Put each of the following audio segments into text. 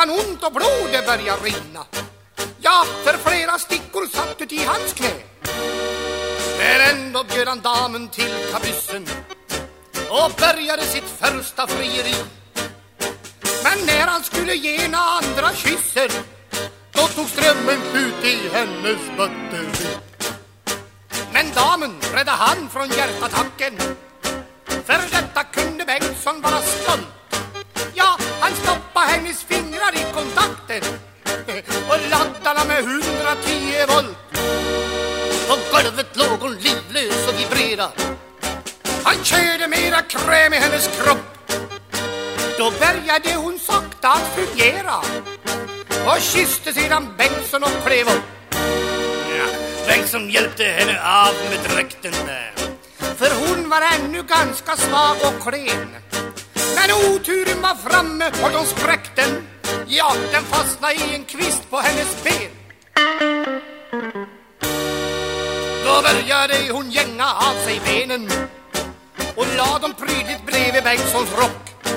han ont och blodet började rinna. Ja, för flera stickor satt ut i hans knä. Men ändå bjöd han damen till kabyssen Och började sitt första frieri. Men när han skulle ge en andra kyssen Då tog strömmen slut i hennes batteri men damen räddade han från hjärtattacken För detta kunde Bengtsson vara stolt. Ja, han stoppade hennes finger golvet låg hon livlös och vibrerade Han körde mera kräm i hennes kropp. Då började hon sakta att fungera Och kysste sedan Bengtsson och klev upp. Bengtsson hjälpte henne av med dräkten där. För hon var ännu ganska svag och klen. Men oturen var framme och de spräckte den. Ja, den fastnade i en kvist på hennes ben Så började hon gänga av sig benen Och la dem prydligt bredvid Bengtssons rock.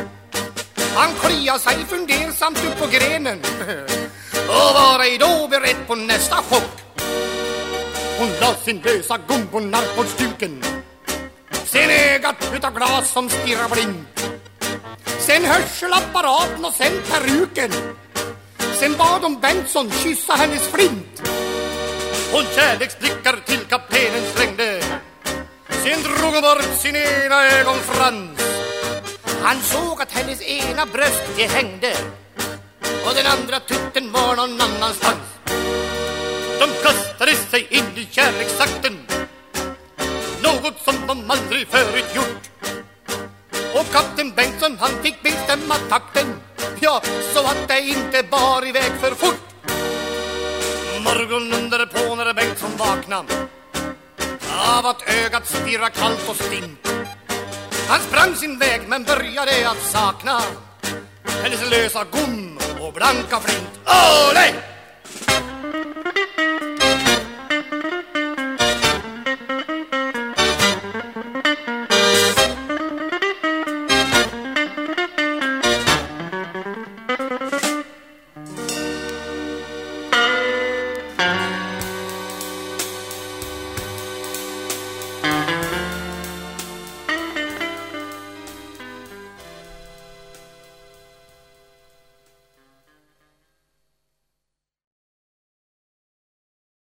Han kliade sig fundersamt upp på grenen Och var ej då beredd på nästa chock. Hon la sin lösa gumbonarr på stuken Sen ögat utav glas som stirrar blint Sen hörselapparaten och sen peruken Sen bad hon Bengtsson kyssa hennes flint. Hon kärleksblickar till kaptenen slängde. Sen drog hon bort sin ena ögonfrans Han såg att hennes ena bröst det hängde. Och den andra tutten var någon annanstans de kastade sig in i kärleksakten. Något som de aldrig förut gjort. Och kapten Bengtsson han fick bestämma takten. Ja, så att det inte bar iväg för fort. Morgonen därpå när Bengtsson vaknade Av att ögat stirra kallt och stint. Han sprang sin väg men började att sakna. Hennes lösa gom och blanka flint. Olé!